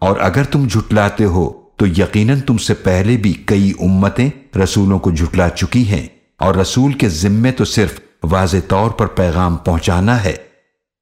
اور اگر تم جھٹلاتے ہو، تو یقیناً تم سے پہلے بھی کئی امتیں رسولوں کو جھٹلا چکی ہیں۔ اور رسول کے ذمے تو صرف واضح طور پر پیغام پہنچانا ہے۔